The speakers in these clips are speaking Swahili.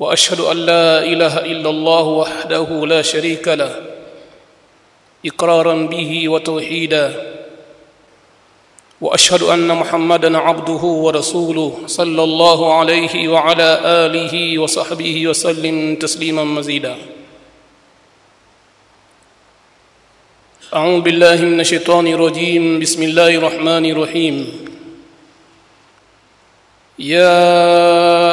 وأشهد أن لا إله إلا الله وحده لا شريك له إقرارا به وتوحيدا. وأشهد أن محمدا عبده ورسوله صلى الله عليه وعلى آله وصحبه وسلم تسليما مزيدا. أعوذ بالله من الشيطان الرجيم. بسم الله الرحمن الرحيم. يا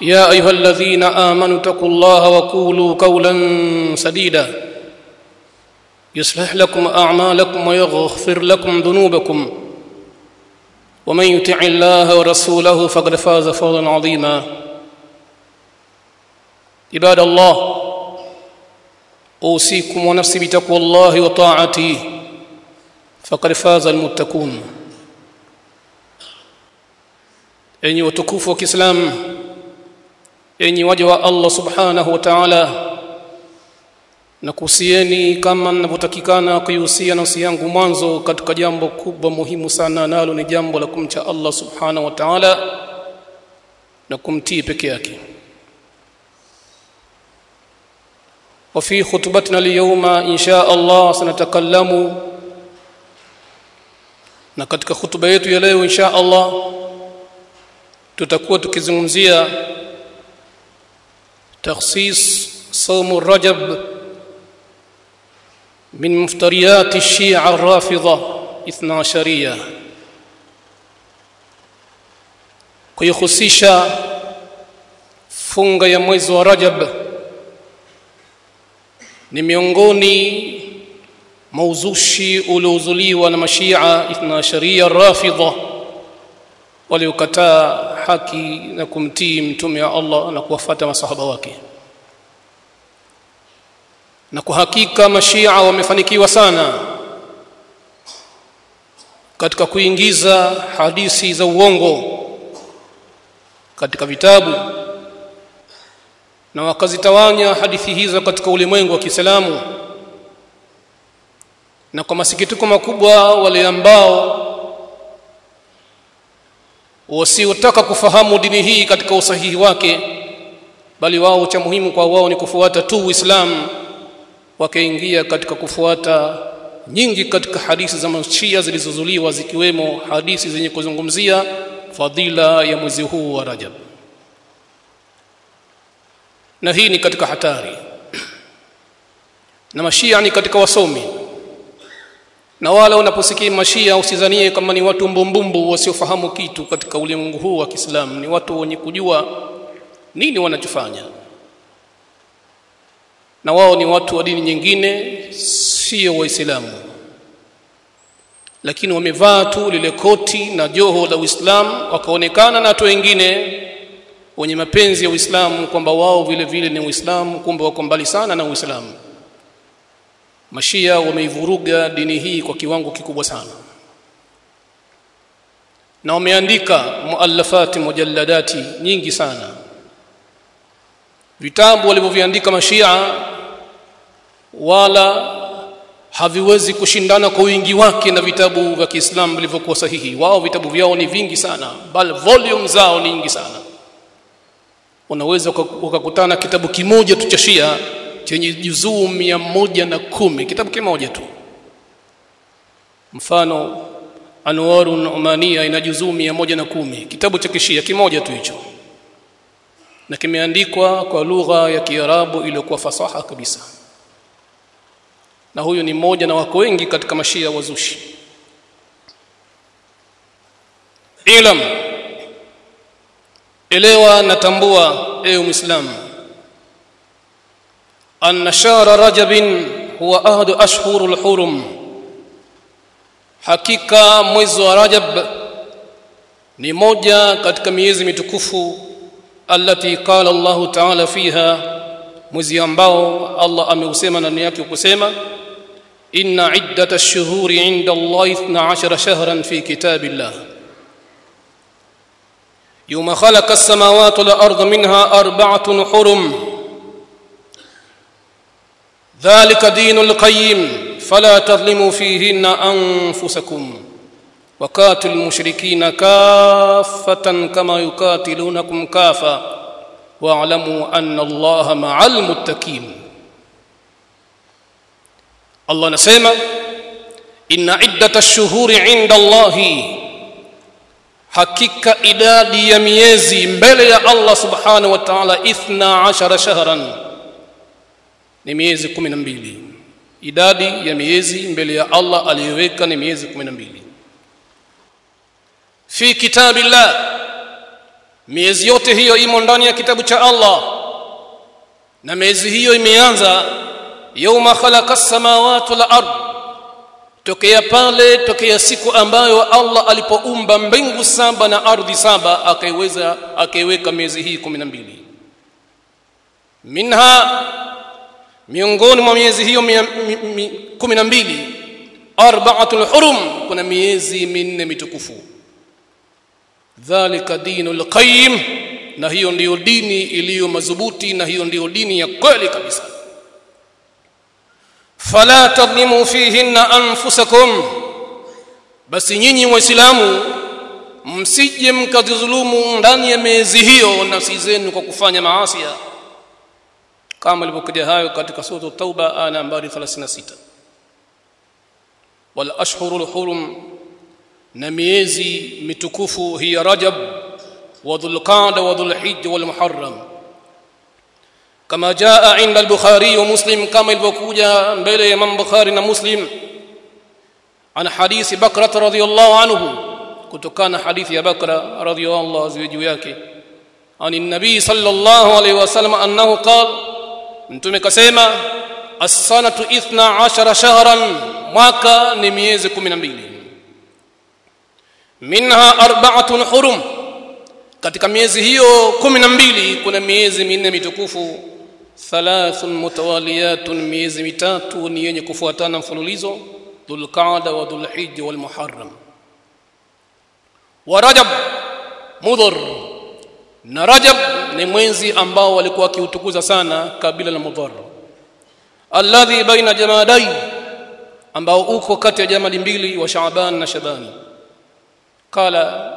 يا أيها الذين آمنوا اتقوا الله وقولوا قولا سديدا. يصلح لكم أعمالكم ويغفر لكم ذنوبكم. ومن يطع الله ورسوله فقد فاز فوزا عظيما. عباد الله أوصيكم ونفسي بتقوى الله وطاعته. فقد فاز المتقون. enyi watukufu wa enyi waja wa Allah subhanahu wa ta'ala na kuhusieni kama ninavyotakikana kuihusia nafsi yangu mwanzo katika jambo kubwa muhimu sana nalo ni jambo la kumcha Allah subhanahu wa ta'ala na kumtii peke yake وفي خطبتنا اليوم إن شاء الله سنتكلم na katika hutuba yetu ya leo insha Allah tutakuwa tukizungumzia takhsis saumu rajab min muftariyat ash-shi'a ar-rafidha 12 kuyahusisha funga ya mwezi wa rajab ni miongoni mauzushi uliozuliwa na mashia 12 ar-rafidha waliokataa haki na kumtii mtume wa Allah na kuwafata masahaba wake. Na kwa hakika mashia wamefanikiwa sana katika kuingiza hadithi za uongo katika vitabu na wakazitawanya hadithi hizo katika ulimwengu wa Kiislamu. Na kwa masikitiko makubwa wale ambao wasiotaka kufahamu dini hii katika usahihi wake bali wao cha muhimu kwa wao ni kufuata tu Uislamu. Wakaingia katika kufuata nyingi katika hadithi za mashia zilizozuliwa zikiwemo hadithi zenye kuzungumzia fadhila ya mwezi huu wa Rajab. Na hii ni katika hatari. Na mashia ni katika wasomi na wala unaposikia mashia usizanie kama ni watu mbumbumbu wasiofahamu kitu katika ulimwengu huu wa Kiislamu. Ni watu wenye kujua nini wanachofanya. Na wao ni watu wa dini nyingine sio waislamu. Lakini wamevaa tu lile koti na joho la Uislamu wakaonekana na watu wengine wenye mapenzi ya Uislamu kwamba wao vile vile ni Uislamu kumbe wako mbali sana na Uislamu mashia wameivuruga dini hii kwa kiwango kikubwa sana. Na wameandika muallafati mujalladati nyingi sana. Vitabu walivyoviandika mashia wala haviwezi kushindana kwa wingi wake na vitabu vya Kiislamu vilivyokuwa sahihi. Wao vitabu vyao ni vingi sana bal volume zao ni nyingi sana. Unaweza ukakutana kitabu kimoja tu cha Shia chenye juzuu mia moja na kumi. Kitabu kimoja tu. Mfano Anwarun Umania ina juzuu mia moja na kumi. Kitabu cha kishia kimoja tu hicho. Na kimeandikwa kwa lugha ya Kiarabu iliyokuwa fasaha kabisa. Na huyu ni mmoja na wako wengi katika mashia wazushi. Ilam. Elewa natambua ewe muislamu أن شهر رجب هو أحد أشهر الحرم. حقيقة ميز رجب نموجة قد كم يزم تكفو التي قال الله تعالى فيها. ميز ينبعو الله أمي أسيما نانياك أسيما إن عدة الشهور عند الله إثنى عشر شهرا في كتاب الله. يوم خلق السماوات والأرض منها أربعة حرم. ذلك دين القيم فلا تظلموا فيهن أنفسكم. وقاتلوا المشركين كافة كما يقاتلونكم كافة. واعلموا أن الله مع المتقين. الله نسمع إن عدة الشهور عند الله. ya miezi mbele ya Allah subhanahu wa ta'ala 12 shahran ni miezi 12 idadi ya miezi mbele ya Allah aliyoweka ni miezi 12 fi kitabillah miezi yote hiyo imo ndani ya kitabu cha Allah. Na miezi hiyo imeanza yauma khalaqa as-samawati wal ard. Tokea pale tokea siku ambayo Allah alipoumba mbingu saba na ardhi saba akaiweza akaiweka miezi hii 12 minha miongoni mwa miezi hiyo 12 arba'atul hurum kuna miezi minne mitukufu. Dhalika dinul qayyim na hiyo ndiyo dini iliyo madhubuti na hiyo ndiyo dini ya kweli kabisa. Fala tadhlimu fihinna anfusakum basi nyinyi waislamu msije mkadhulumu ndani ya miezi hiyo nafsi zenu kwa kufanya maasi kama ilivyokuja hayo katika sura tauba aya nambari 36 wal ashhurul hurum na miezi mitukufu hiya rajab wa dhulqa'da wa dhulhijja wal muharram كما جاء عند البخاري ومسلم كما البكوجا mbele Imam Bukhari na Muslim عن حديث بكرة رضي الله عنه kutokana hadithi ya Bakra radhiyallahu anhu juu yake عن النبي صلى الله عليه وسلم انه قال mtume kasema as-sanatu 12 shahran mwaka ni miezi 12 minha arba'atun hurum katika miezi hiyo 12 kuna miezi minne mitukufu. Thalathun mutawaliyatun miezi mitatu ni yenye kufuatana mfululizo dhulqaada wa dhulhijja wal muharram wa rajab mudhar na rajab ni mwezi ambao walikuwa wakiutukuza sana kabila la mudhar. Alladhi baina jamadai ambao uko kati ya jamadi mbili wa shaaban na shabani qala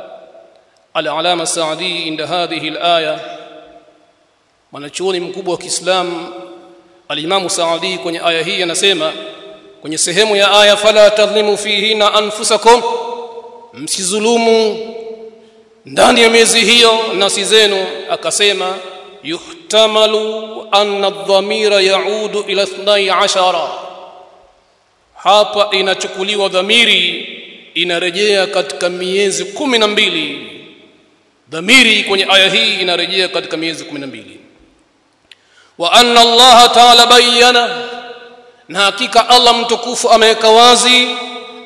al-alama saadi inda hadhihi al-aya. Mwanachuoni mkubwa wa Kiislamu al-Imam Saadi kwenye aya hii anasema kwenye sehemu ya aya fala tadhlimu fihina anfusakum. Msizulumu ndani ya miezi hiyo nafsi zenu akasema yuhtamalu anna adh-dhamira yaudu ila 12 hapa inachukuliwa dhamiri inarejea katika miezi 12 dhamiri kwenye aya hii inarejea katika miezi 12 wa anna Allah ta'ala bayyana na hakika Allah mtukufu ameweka wazi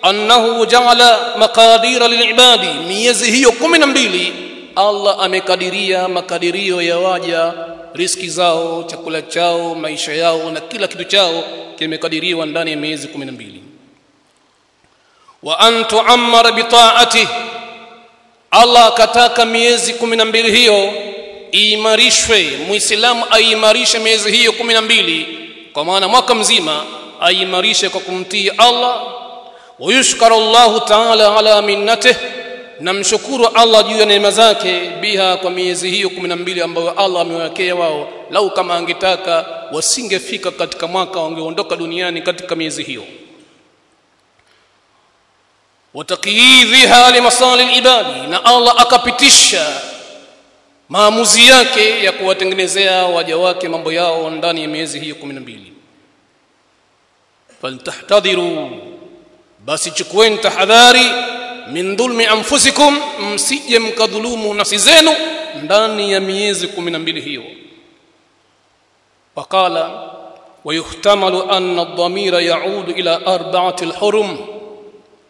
annahu ja'ala maqadira lilibadi. Miezi hiyo 12 Allah amekadiria makadirio ya waja riski zao chakula chao maisha yao na kila kitu chao kimekadiriwa ndani ya miezi 12 wa an tu'ammara bi ta'atihi Allah akataka miezi 12 hiyo iimarishwe. Muislamu aimarishe miezi hiyo 12 kwa maana mwaka mzima aimarishe kwa kumtii Allah wayushkara الله ta'ala ala minnatihi namshukuru Allah juu ya neema zake biha kwa miezi hiyo 12 ambayo Allah amewekea wao. Lau kama angetaka wasingefika katika mwaka wangeondoka duniani katika miezi hiyo. Watakidhiha limasali libadi na Allah akapitisha maamuzi yake ya kuwatengenezea waja wake mambo yao ndani ya miezi hiyo 12 faltahtadhiru basi chukueni tahadhari min dhulmi anfusikum msije mkadhulumu nafsi zenu ndani ya miezi 12 hiyo waqala ويحتمل أن الضمير يعود إلى أربعة الحرم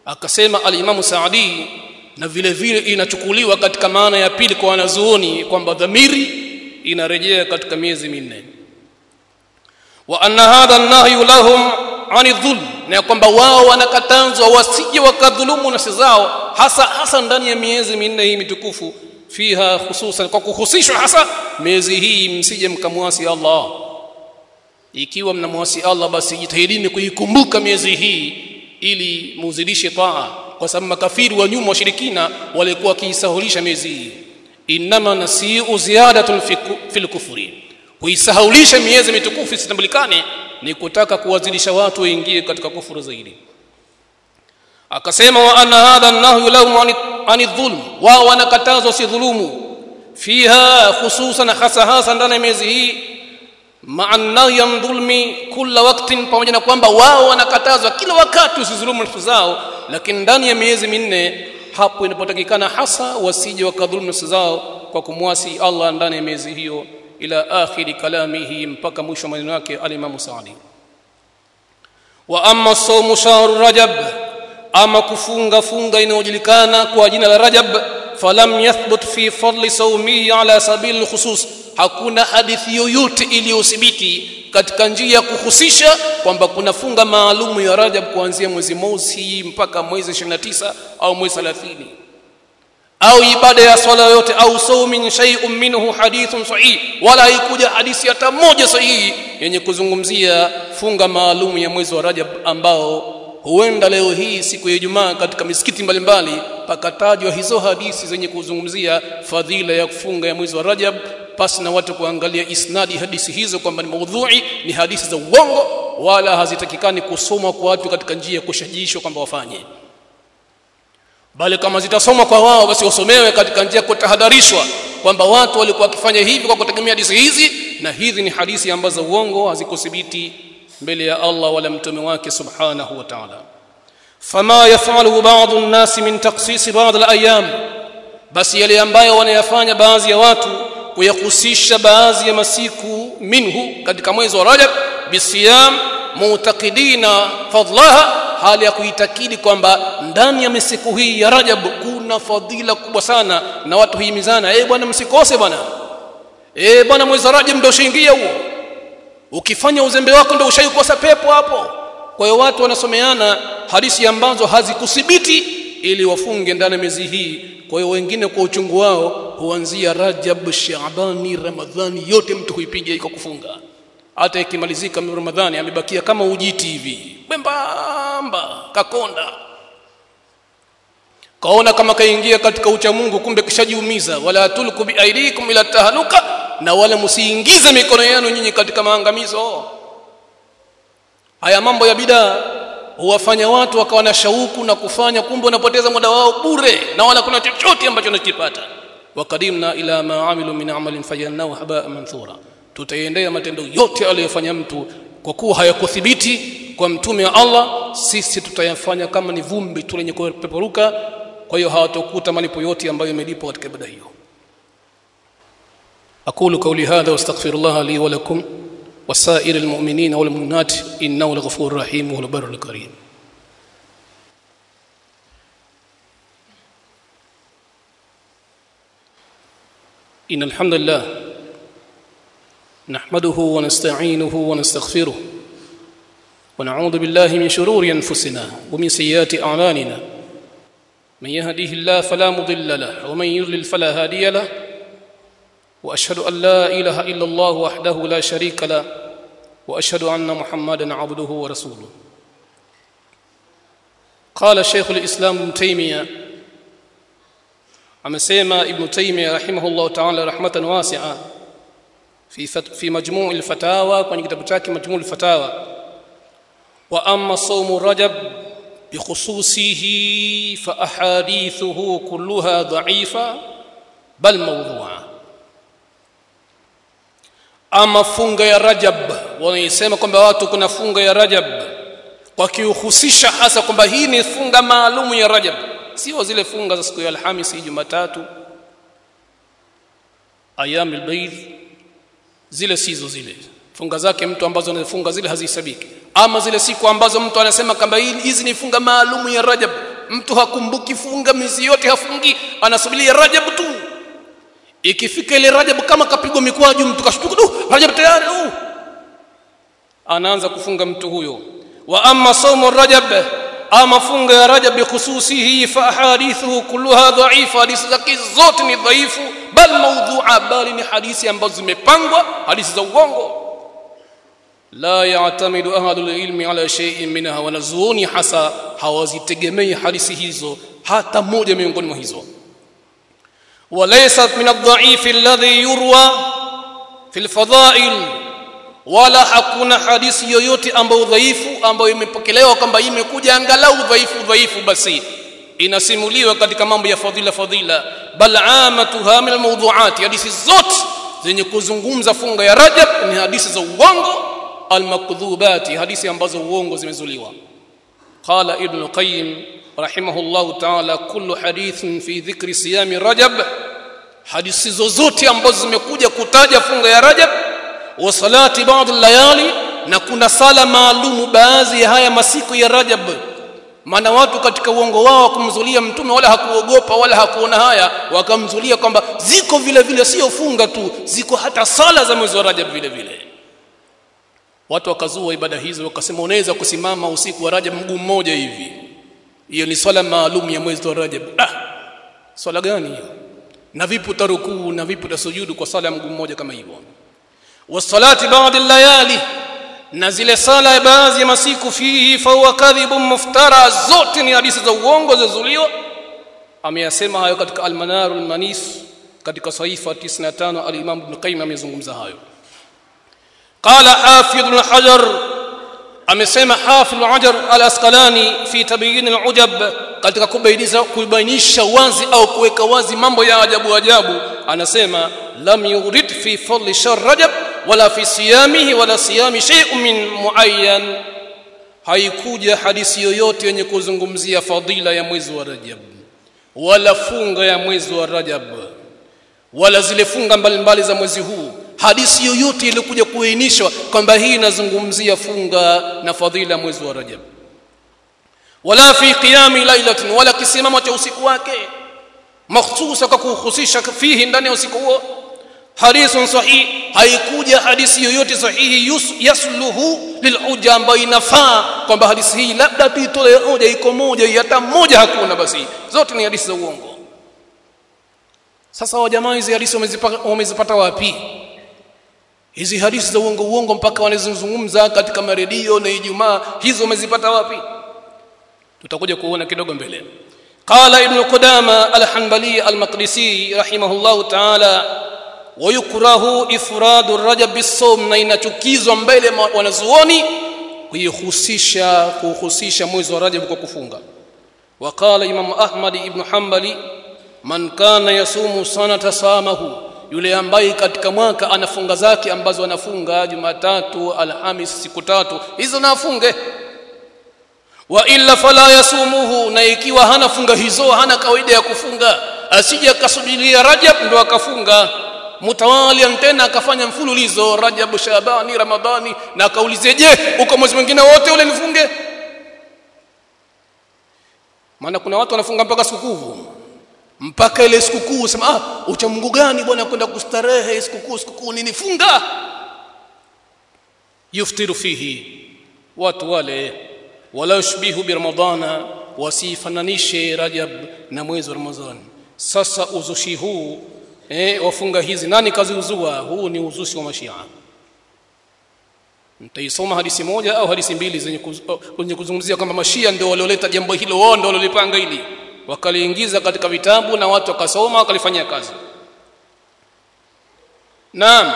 akasema alimamu Saadi na vile vile inachukuliwa katika maana ya pili kwa wanazuoni kwamba dhamiri inarejea katika miezi minne wa anna hadha an-nahyu lahum 'ani dhulm na kwamba wao wanakatazwa wasije wakadhulumu nafsi zao hasa hasa ndani ya miezi minne hii mitukufu fiha hususan kwa kuhusishwa hasa miezi hii msije mkamwasi Allah. Ikiwa mnamwasi Allah basi jitahidini kuikumbuka miezi hii ili muzidishe taa kwa sababu makafiri wa nyuma washirikina walikuwa wakiisahulisha miezi hii. Inama nasiu ziyadatun fil kufri. Kuisahaulisha miezi mitukufu isitambulikane ni kutaka kuwazidisha watu waingie katika kufuru zaidi. Akasema wa anna hadha nahyu lahum ani dhulm wao wanakatazwa si dhulumu. Fiha khususan hasa hasa ndani ya miezi hii maanahi ya dhulmi kila wakati pamoja na kwamba wao wanakatazwa kila wakati usidhulumu nafsi zao lakini ndani ya miezi minne hapo inapotakikana hasa wasije wakadhulumu nafsi zao kwa kumwasi Allah ndani ya miezi hiyo ila akhiri kalamihi mpaka mwisho maneno yake alimamu Saadi wa amma sawmu shahr rajab ama kufunga funga inayojulikana kwa jina la rajab falam yathbut fi fadli sawmihi ala sabili khusus hakuna hadithi yoyote iliyothibiti katika njia ya kuhusisha kwamba kuna funga maalumu ya Rajab kuanzia mwezi mosi mpaka mwezi 29 au mwezi 30 au ibada ya swala yote au saumin shay'un minhu hadithun sahih wala haikuja hadithi hata moja sahihi yenye kuzungumzia funga maalum ya mwezi wa Rajab ambao huenda leo hii siku ya Ijumaa katika misikiti mbalimbali pakatajwa hizo hadithi zenye kuzungumzia fadhila ya kufunga ya mwezi wa Rajab pasi na watu kuangalia isnadi hadithi hizo kwamba ni maudhui ni hadithi za uongo wala hazitakikani kusoma kwa watu katika njia ya kushajishwa kwamba wafanye bali kama zitasomwa kwa wao basi wasomewe katika njia kutahadharishwa kwamba watu walikuwa wakifanya hivi kwa kutegemea hadithi hizi na hizi ni hadithi ambazo uongo hazikuthibiti mbele ya Allah wala mtume wake subhanahu wa ta'ala fama yafalu ba'd an-nas min taqsis ba'd al-ayyam basi yale ambayo wanayafanya baadhi ya watu kuyahusisha baadhi ya masiku minhu katika mwezi wa Rajab bisiyam mutakidina fadlaha hali ya kuitakidi kwamba ndani ya misiku hii ya Rajab kuna fadhila kubwa sana na watu himizana eh bwana msikose bwana. Eh bwana mwezi Rajab ndio ushaingia huo. Ukifanya uzembe wako ndio ushaikosa pepo hapo. Kwa hiyo watu wanasomeana hadithi ambazo hazikuthibiti ili wafunge ndani ya hii. Kwa hiyo wengine kwa uchungu wao huanzia Rajab, Shaabani, Ramadhani yote mtu huipiga iko kufunga. Hata ikimalizika Ramadhani amebakia kama ujiti hivi. Bembamba, kakonda. Kaona kama kaingia katika ucha Mungu kumbe kishajiumiza wala tulku biaidikum ila tahaluka na wala msiingize mikono yenu nyinyi katika maangamizo. Haya mambo ya bidaa huwafanya watu wakawa na shauku na kufanya kumbe wanapoteza muda wao bure na wala kuna chochote ambacho wanakipata wakadimna ila ma amilu min amalin fajalnahu habaa manthura tutaendea matendo yote aliyofanya mtu kwa kuwa hayakuthibiti kwa mtume wa Allah sisi tutayafanya kama ni vumbi tu lenye kupeperuka kwa hiyo hawatokuta malipo yote ambayo yamelipwa katika ibada hiyo aqulu qawli hadha wastaghfirullah li wa lakum وسائر المؤمنين والمؤمنات إنه لغفور رحيم والبر الكريم إن الحمد لله نحمده ونستعينه ونستغفره ونعوذ بالله من شرور أنفسنا ومن سيئات أعمالنا. من يهديه الله فلا مضل له ومن يضلل فلا هادي له. وأشهد أن لا إله إلا الله وحده لا شريك له. وأشهد أن محمدا عبده ورسوله. قال شيخ الإسلام ابن تيمية amesema ibn taymiyyah rahimahullah ta'ala rahmatan wasi'a fi fi majmu' al-fatawa kwenye kitabu chake al-fatawa wa amma sawmu rajab بخصوصه فأحاديثه كلها ضعيفة بل موضوعة ama funga ya rajab wanaisema kwamba watu kuna funga ya rajab wakiuhusisha hasa kwamba hii ni funga maalumu ya rajab sio zile funga za siku ya alhamisi jumatatu ayam albayd zile sizo zile. Funga zake mtu ambazo anafunga zile hazihesabiki. Ama zile siku ambazo mtu anasema kwamba hizi ni funga maalumu ya rajab. Mtu hakumbuki funga mizi yote hafungi. Anasubiria rajab tu. Ikifika ile rajab kama kapigwa mikwaju mtu kashtuka du rajab tayari anaanza kufunga mtu huyo. Wa amma saumu rajab ama funga ya rajab bikhususihi fa ahadithuhu kulluha dhaifa hadithi zake zote ni dhaifu bal mawdhu'a bali ni hadithi ambazo zimepangwa hadithi za uongo la ya'tamidu ahadul ilmi ala shay'in minha wanazuoni hasa hawazitegemei hadithi hizo hata moja miongoni mwa hizo وليست من الضعيف الذي يروى في الفضائل wala hakuna hadithi yoyote ambayo dhaifu ambayo imepokelewa kwamba imekuja angalau dhaifu dhaifu basi inasimuliwa katika mambo ya fadhila fadhila. Bal amatuha min almawdu'at hadithi zote zenye kuzungumza funga ya rajab ni hadithi za uongo. Almakdhubati hadithi ambazo uongo zimezuliwa. Qala ibn qayyim rahimahullahu ta'ala kullu hadithin fi dhikri siyami rajab hadithi zozote ambazo zimekuja kutaja funga ya rajab wa salati ba'd layali na kuna sala maalumu baadhi ya haya masiku ya rajab. Maana watu katika uongo wao kumzulia mtume wala hakuogopa wala hakuona haya wakamzulia kwamba ziko vile vile sio funga tu ziko hata sala za mwezi wa rajab vile vile. Watu wakazua ibada hizo wakasema unaweza kusimama usiku wa rajab mguu mmoja hivi. Hiyo ni swala maalum ya mwezi wa rajab. Ah swala gani hiyo? Na vipi utarukuu na vipi utasujudu kwa sala ya mguu mmoja kama hivyo والصلاة بعد الليالي. نزل صلاة بعض المسيك فيه فهو كذب مفترى. زوتني حديث زوونغ وغو ذذليو اميسمع هايو كاتك المنار المنيس كاتك صحيفه 95 الإمام ابن قيم اميزغومزا هايو قال حافظ الحجر اميسمع حافظ الحجر الأسقلاني في تبيين العجب. كاتك كوبينيشا كوبينيشا وازي أو كويكا وازي مambo ya ajabu ajabu anasema lam yurid fi fadl shar rajab wala fi siyamihi wala siyami shay'un min muayyan. Haikuja hadithi yoyote yenye kuzungumzia fadila ya mwezi wa rajab wala funga ya mwezi wa rajab wala zile funga mbalimbali za mwezi huu. Hadithi yoyote iliyokuja kuainishwa kwamba hii inazungumzia funga na fadhila ya mwezi wa rajab. Wala fi qiyami lailatin wala kisimamo cha usiku wake makhsusa kwa kuhusisha fihi ndani ya usiku huo hadithun sahih haikuja hadithi yoyote sahihi yasluhu lilhuja ambayo inafaa kwamba hadithi hii labda tuitoe hoja iko moja hata moja hakuna basi zote ni hadithi za uongo sasa wa jamaa hizi hadithi wamezipata, wamezipata wapi hizi hadithi za uongo uongo mpaka wanazozungumza katika maredio na Ijumaa hizo wamezipata wapi tutakuja kuona kidogo mbele قال ابن قدامة الحنبلي المقدسي رحمه الله تعالى wayukrahu ifradu rajab bisawm na inachukizwa mbele wanazuoni kuihusisha kuhusisha mwezi wa rajab kwa kufunga. Waqala imam ahmad ibn hanbali man kana yasumu sanata samahu yule ambaye katika mwaka anafunga zake ambazo anafunga jumatatu alhamis siku tatu hizo nafunge wa illa fala yasumuhu na ikiwa hana funga hizo hana kawaida ya kufunga. Asije akasubiria rajab ndo akafunga mutawalian tena akafanya mfululizo Rajab Shabani Ramadhani na akaulize je uko mwezi mwingine wote ule nifunge? Maana kuna watu wanafunga mpaka sikukuu. Mpaka ile sikukuu sema ah ucha Mungu gani bwana kwenda kustarehe sikukuu? Sikukuu nini funga yuftiru fihi watu wale wala yushbihu bi ramadhana wasifananishe rajab na mwezi wa ramadhani. Sasa uzushi huu eh wafunga hizi nani kaziuzua? Huu ni uzushi wa mashia. Mtaisoma hadithi moja au hadithi mbili zenye kuz, kuzungumzia kwamba mashia ndio walioleta jambo hilo wao ndio waliolipanga hili. Wakaliingiza katika vitabu na watu wakasoma wakalifanyia kazi. Naam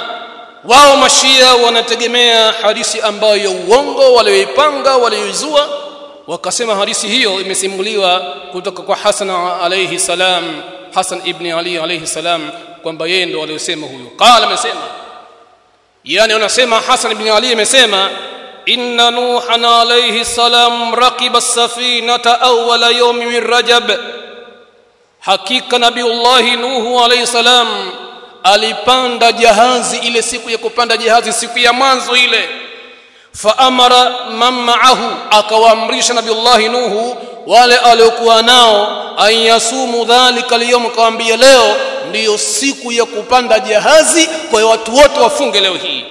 wao mashia wanategemea hadithi ambayo uongo walioipanga walioizua wakasema hadithi hiyo imesimuliwa kutoka kwa Hasan alayhi salam Hasan ibn Ali alayhi salam kwamba yeye ndo aliyosema huyo qala amesema yani anasema Hasan ibn Ali amesema inna nuhan alayhi salam raqiba as-safinata awwala yawmi min rajab hakika nabiullahi nuhu alayhi salam alipanda jahazi ile siku ya kupanda jahazi siku ya mwanzo ile faamara man ma'ahu akawaamrisha nabiullahi nuhu wale aliokuwa nao ayasumu dhalika liyom kawaambia leo ndiyo siku ya kupanda jahazi kwa hiyo watu wote wafunge leo hii.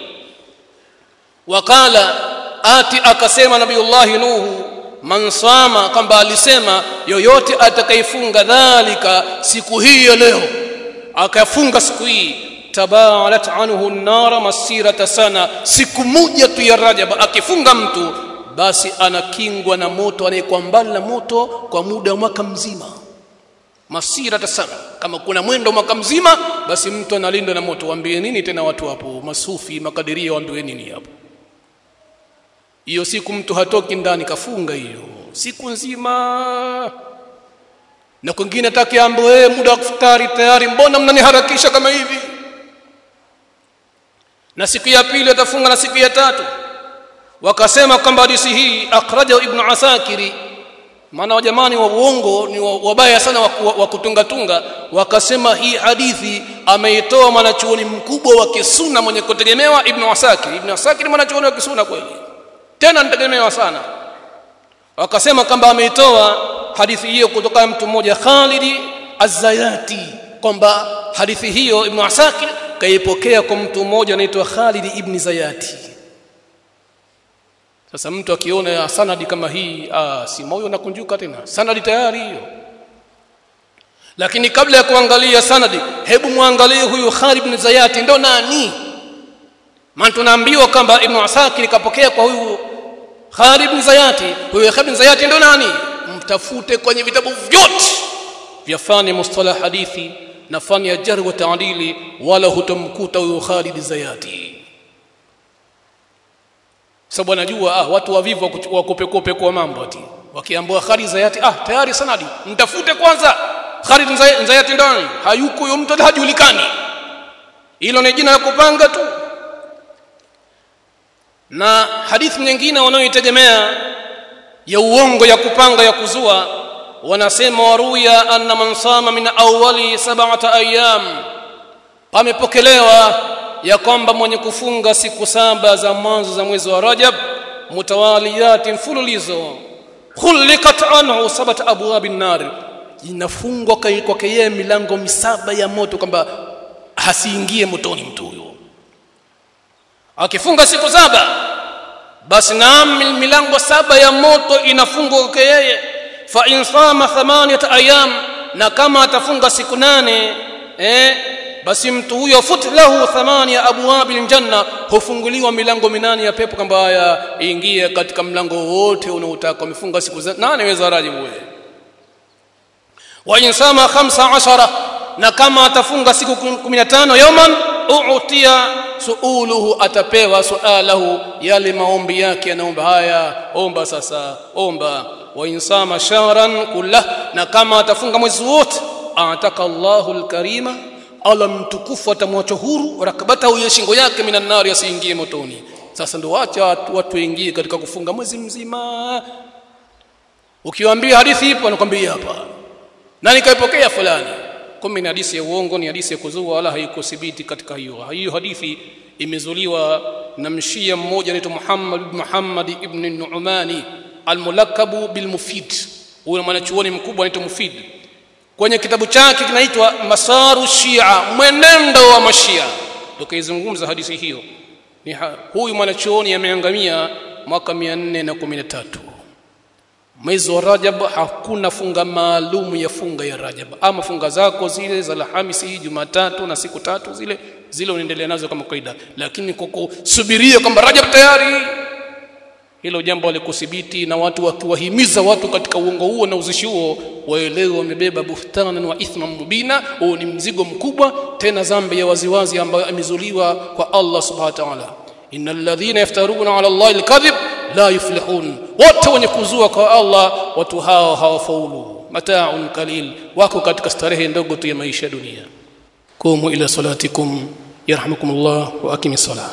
Wakala ati akasema nabiullahi nuhu man sama kwamba alisema yoyote atakayefunga dhalika siku hii ya leo akafunga siku hii tabarat anhu nara masirata sana siku moja tu ya rajab akifunga mtu basi anakingwa na moto anayekuwa mbali na moto kwa muda wa mwaka mzima. Masira sana kama kuna mwendo mwaka mzima basi mtu analindwa na moto. Waambie nini tena watu hapo? Masufi makadiria waambie nini hapo? Hiyo siku mtu hatoki ndani kafunga hiyo. Siku nzima. Na kwingine atakiambo eh muda wa kufutari tayari mbona mnaniharakisha kama hivi? Na siku ya pili atafunga na siku ya tatu wakasema kwamba hadithi hii akhraja ibn asakiri. Maana wajamani wa uongo ni wabaya sana wa kutunga tunga wakasema hii hadithi ameitoa mwanachuoni mkubwa wa kisuna mwenye kutegemewa ibn asakiri. Ibn asakiri mwanachuoni wa kisuna kweli? Tena nitegemewa sana. Wakasema kwamba ameitoa hadithi hiyo kutoka mtu mmoja Khalid Az-Zayati kwamba hadithi hiyo Ibn Asakir kaipokea kwa mtu mmoja anaitwa Khalid ibn Zayati sasa mtu akiona sanadi kama hii ah si moyo unakunjuka tena. Sanadi tayari hiyo. Lakini kabla ya kuangalia sanadi hebu muangalie huyu Khalid ibn Zayati ndo nani? Maana tunaambiwa kwamba Ibn Asakir kapokea kwa huyu Khalid ibn Zayati huyu Khalid ibn Zayati ndo nani? Mtafute kwenye vitabu vyote vya fani mustalah hadithi na fani ya jarh wa taadili wala hutomkuta huyu Khalid Zayati sababu anajua ah watu wavivu wakopekope kwa mambo ati wakiambiwa khari Zayati ah tayari sanadi mtafute kwanza khari Zayati ndani. Hayuko yule mtu hajulikani. Hilo ni jina la kupanga tu. Na hadithi nyingine wanayoitegemea ya uongo ya kupanga ya kuzua wanasema waruya anna man sama min awwali sab'ata ayyam. Pamepokelewa ya kwamba mwenye kufunga siku saba za mwanzo za mwezi wa Rajab mutawaliyatin mfululizo. Khulikat anhu sabat abwabin nar. Inafungwa kwake yeye milango misaba ya moto kwamba hasiingie motoni mtu huyo. Akifunga siku saba basi naam milango saba ya moto inafungwa kwake yeye. Fa in sama thamaniyata ayam na kama atafunga siku nane eh basi mtu huyo fut lahu thamania abwabil janna hufunguliwa milango minane ya pepo kwamba haya ingie katika mlango wote unaotaka. Umefunga siku nane weza raji wewe wa insama 15 na kama atafunga siku 15 yoman u'tiya suuluhu atapewa sualahu yale maombi yake anaomba haya omba sasa omba. Wa insama shahran kullah na kama atafunga mwezi wote ataka Allahu alkarima ala mtukufu atamwacha huru rakabata huyo shingo yake minan nari asiingie motoni. Sasa ndio wacha watu, waingie katika kufunga mwezi mzima. Ukiwaambia hadithi ipo anakwambia hapa. Na nikaipokea fulani. Kumi ni hadithi ya uongo ni hadithi ya kuzua wala haikuthibiti katika hiyo. Hiyo hadithi imezuliwa na mshia mmoja anaitwa Muhammad ibn Muhammad ibn Nu'mani al-mulakabu bil mufid huyo mwanachuoni mkubwa anaitwa Mufid kwenye kitabu chake kinaitwa Masaru Shia mwenendo wa mashia. Tukaizungumza hadithi hiyo. Ni ha, huyu mwanachuoni ameangamia mwaka 413 mwezi wa Rajab hakuna funga maalum ya funga ya Rajab. Ama funga zako zile za Alhamisi Jumatatu na siku tatu zile zile unaendelea nazo kama kawaida. Lakini kwa kusubiria kwamba Rajab tayari hilo jambo alikuthibiti na watu wakiwahimiza watu katika uongo huo na uzishi huo waelewe wamebeba buhtanan wa ithman mubina huo ni mzigo mkubwa tena dhambi ya waziwazi ambayo amezuliwa kwa Allah subhanahu wa ta'ala. Innal ladhina yaftaruna ala Allah alkadhib la yuflihun. Wote wenye kuzua kwa Allah watu hao hawafaulu. Mata'un qalil wako katika starehe ndogo tu ya maisha dunia. Kumu ila salatikum yarhamukumullah wa aqimis salah